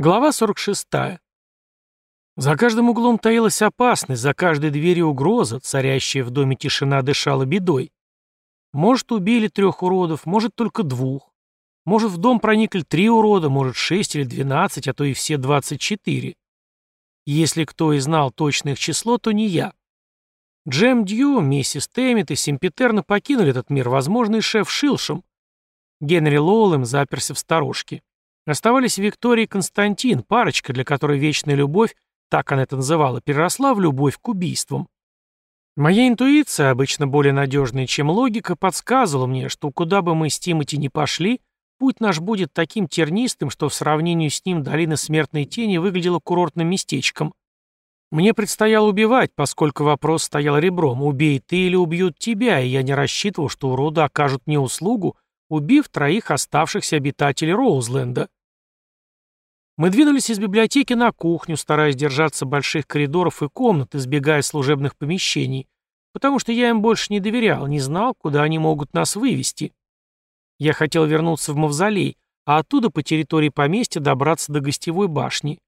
Глава 46. За каждым углом таилась опасность, за каждой дверью угроза, царящая в доме тишина дышала бедой. Может, убили трех уродов, может, только двух. Может, в дом проникли три урода, может, шесть или двенадцать, а то и все двадцать четыре. Если кто и знал точное их число, то не я. Джем Дью, миссис Тэммит и Симпетерна покинули этот мир, возможно, и шеф Шилшем. Генри Лоуэлл заперся в сторожке. Оставались Виктория и Константин, парочка, для которой вечная любовь, так она это называла, переросла в любовь к убийствам. Моя интуиция, обычно более надежная, чем логика, подсказывала мне, что куда бы мы с Тимати ни пошли, путь наш будет таким тернистым, что в сравнении с ним долина смертной тени выглядела курортным местечком. Мне предстояло убивать, поскольку вопрос стоял ребром, убей ты или убьют тебя, и я не рассчитывал, что уроды окажут мне услугу, убив троих оставшихся обитателей Роузленда. Мы двинулись из библиотеки на кухню, стараясь держаться больших коридоров и комнат, избегая служебных помещений, потому что я им больше не доверял, не знал, куда они могут нас вывести. Я хотел вернуться в мавзолей, а оттуда по территории поместья добраться до гостевой башни.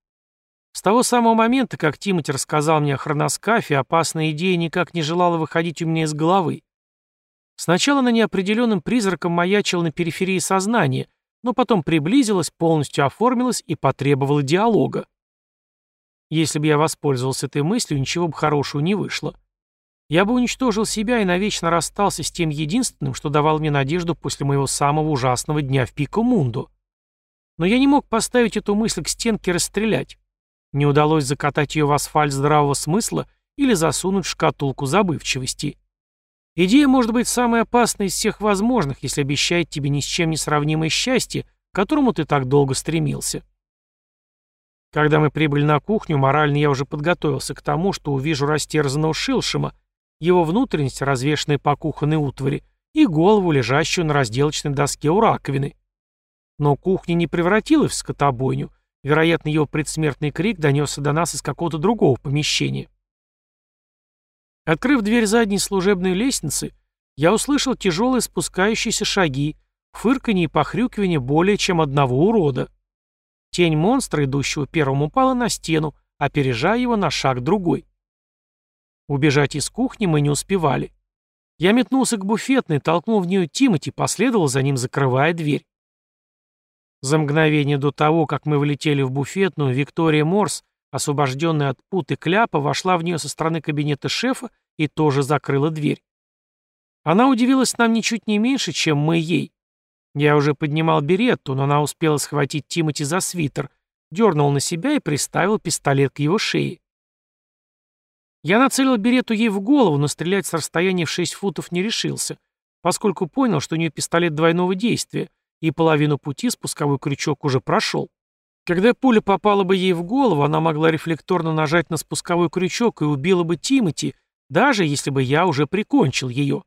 С того самого момента, как Тимати рассказал мне о хроноскафе, опасная идея никак не желала выходить у меня из головы. Сначала она неопределенным призраком маячила на периферии сознания — но потом приблизилась, полностью оформилась и потребовала диалога. Если бы я воспользовался этой мыслью, ничего бы хорошего не вышло. Я бы уничтожил себя и навечно расстался с тем единственным, что давал мне надежду после моего самого ужасного дня в Пико Мунду. Но я не мог поставить эту мысль к стенке расстрелять. Не удалось закатать ее в асфальт здравого смысла или засунуть в шкатулку забывчивости. Идея может быть самой опасной из всех возможных, если обещает тебе ни с чем не сравнимое счастье, к которому ты так долго стремился. Когда мы прибыли на кухню, морально я уже подготовился к тому, что увижу растерзанного Шилшима, его внутренность, развешанная по кухонной утвари, и голову, лежащую на разделочной доске у раковины. Но кухня не превратилась в скотобойню. Вероятно, его предсмертный крик донесся до нас из какого-то другого помещения. Открыв дверь задней служебной лестницы, я услышал тяжелые спускающиеся шаги, фырканье и похрюкивание более чем одного урода. Тень монстра, идущего первым, упала на стену, опережая его на шаг другой. Убежать из кухни мы не успевали. Я метнулся к буфетной, толкнул в нее Тимати, последовал за ним, закрывая дверь. За мгновение до того, как мы влетели в буфетную, Виктория Морс, освобожденная от пут и кляпа, вошла в нее со стороны кабинета шефа и тоже закрыла дверь. Она удивилась нам ничуть не меньше, чем мы ей. Я уже поднимал беретту, но она успела схватить Тимати за свитер, дернул на себя и приставил пистолет к его шее. Я нацелил берету ей в голову, но стрелять с расстояния в 6 футов не решился, поскольку понял, что у нее пистолет двойного действия, и половину пути спусковой крючок уже прошел. Когда пуля попала бы ей в голову, она могла рефлекторно нажать на спусковой крючок и убила бы Тимати, даже если бы я уже прикончил ее.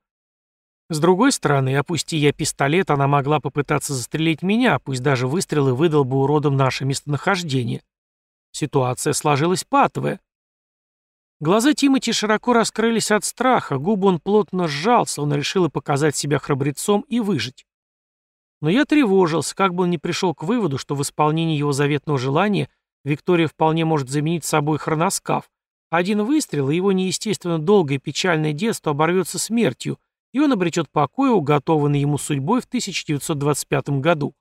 С другой стороны, опусти я пистолет, она могла попытаться застрелить меня, пусть даже выстрел и выдал бы уродом наше местонахождение. Ситуация сложилась патовая. Глаза Тимати широко раскрылись от страха, губы он плотно сжался, он решил показать себя храбрецом и выжить. Но я тревожился, как бы он ни пришел к выводу, что в исполнении его заветного желания Виктория вполне может заменить собой хроноскаф, один выстрел, и его неестественно долгое печальное детство оборвется смертью, и он обретет покой, уготованный ему судьбой в 1925 году.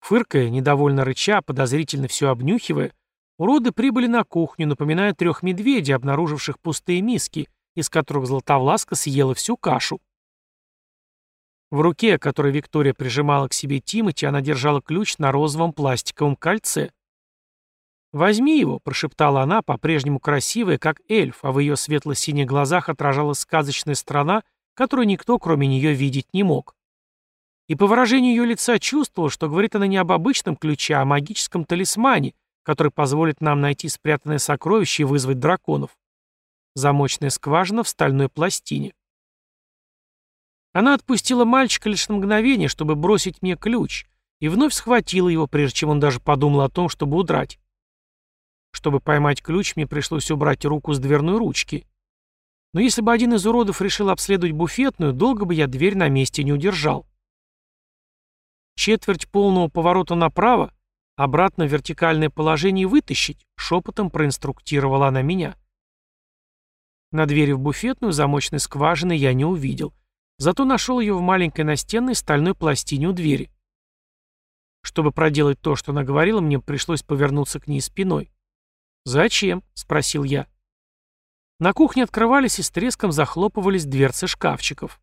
Фыркая, недовольно рыча, подозрительно все обнюхивая, уроды прибыли на кухню, напоминая трех медведей, обнаруживших пустые миски, из которых Златовласка съела всю кашу. В руке, которой Виктория прижимала к себе Тимати, она держала ключ на розовом пластиковом кольце. «Возьми его», — прошептала она, по-прежнему красивая, как эльф, а в ее светло-синих глазах отражалась сказочная страна, которую никто, кроме нее, видеть не мог. И по выражению ее лица чувствовал, что говорит она не об обычном ключе, а о магическом талисмане, который позволит нам найти спрятанное сокровище и вызвать драконов. Замочная скважина в стальной пластине. Она отпустила мальчика лишь на мгновение, чтобы бросить мне ключ, и вновь схватила его, прежде чем он даже подумал о том, чтобы удрать. Чтобы поймать ключ, мне пришлось убрать руку с дверной ручки. Но если бы один из уродов решил обследовать буфетную, долго бы я дверь на месте не удержал. Четверть полного поворота направо, обратно в вертикальное положение вытащить, шепотом проинструктировала она меня. На двери в буфетную замочной скважины я не увидел. Зато нашел ее в маленькой настенной стальной пластине у двери. Чтобы проделать то, что она говорила, мне пришлось повернуться к ней спиной. «Зачем?» — спросил я. На кухне открывались и с треском захлопывались дверцы шкафчиков.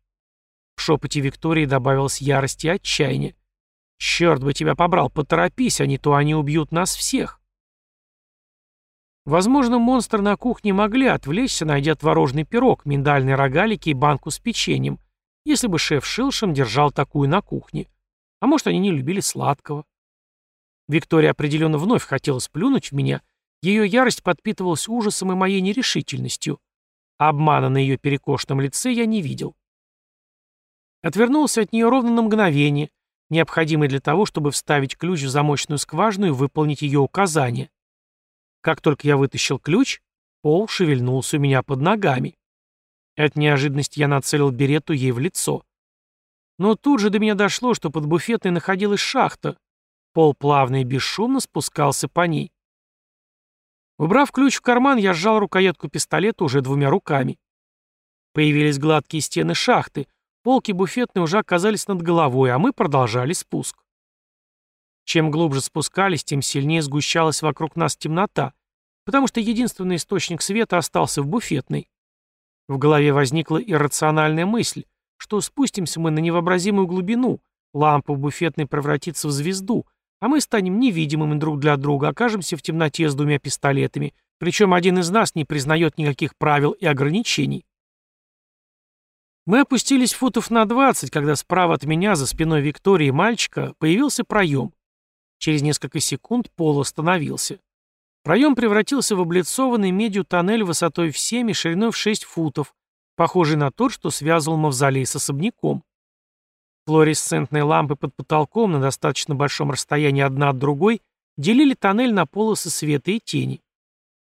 В шепоте Виктории добавилась ярость и отчаяние. «Черт бы тебя побрал, поторопись, а не то они убьют нас всех!» Возможно, монстры на кухне могли отвлечься, найдя творожный пирог, миндальные рогалики и банку с печеньем, если бы шеф Шилшем держал такую на кухне. А может, они не любили сладкого. Виктория определенно вновь хотела сплюнуть в меня. Ее ярость подпитывалась ужасом и моей нерешительностью. обмана на ее перекошенном лице я не видел. Отвернулся от нее ровно на мгновение, необходимое для того, чтобы вставить ключ в замочную скважину и выполнить ее указания. Как только я вытащил ключ, пол шевельнулся у меня под ногами. От неожиданности я нацелил берету ей в лицо. Но тут же до меня дошло, что под буфетной находилась шахта. Пол плавно и бесшумно спускался по ней. Убрав ключ в карман, я сжал рукоятку пистолета уже двумя руками. Появились гладкие стены шахты, полки буфетной уже оказались над головой, а мы продолжали спуск. Чем глубже спускались, тем сильнее сгущалась вокруг нас темнота, потому что единственный источник света остался в буфетной. В голове возникла иррациональная мысль, что спустимся мы на невообразимую глубину, лампа в буфетной превратится в звезду, а мы станем невидимыми друг для друга, окажемся в темноте с двумя пистолетами, причем один из нас не признает никаких правил и ограничений. Мы опустились футов на 20, когда справа от меня, за спиной Виктории и мальчика, появился проем. Через несколько секунд пол остановился. Проем превратился в облицованный медью тоннель высотой в 7 и шириной в 6 футов, похожий на тот, что связывал мавзолей с особняком. Флуоресцентные лампы под потолком на достаточно большом расстоянии одна от другой делили тоннель на полосы света и тени.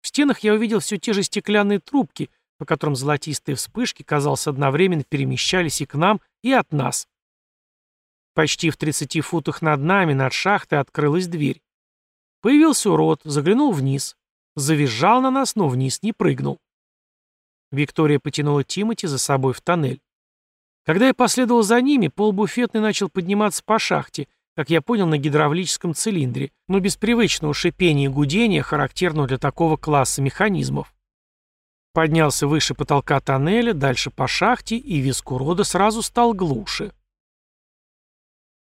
В стенах я увидел все те же стеклянные трубки, по которым золотистые вспышки, казалось, одновременно перемещались и к нам, и от нас. Почти в 30 футах над нами, над шахтой, открылась дверь. Появился урод, заглянул вниз. Завизжал на нас, но вниз не прыгнул. Виктория потянула Тимати за собой в тоннель. Когда я последовал за ними, пол буфетный начал подниматься по шахте, как я понял, на гидравлическом цилиндре, но без привычного шипения и гудения, характерного для такого класса механизмов. Поднялся выше потолка тоннеля, дальше по шахте, и виск урода сразу стал глуше.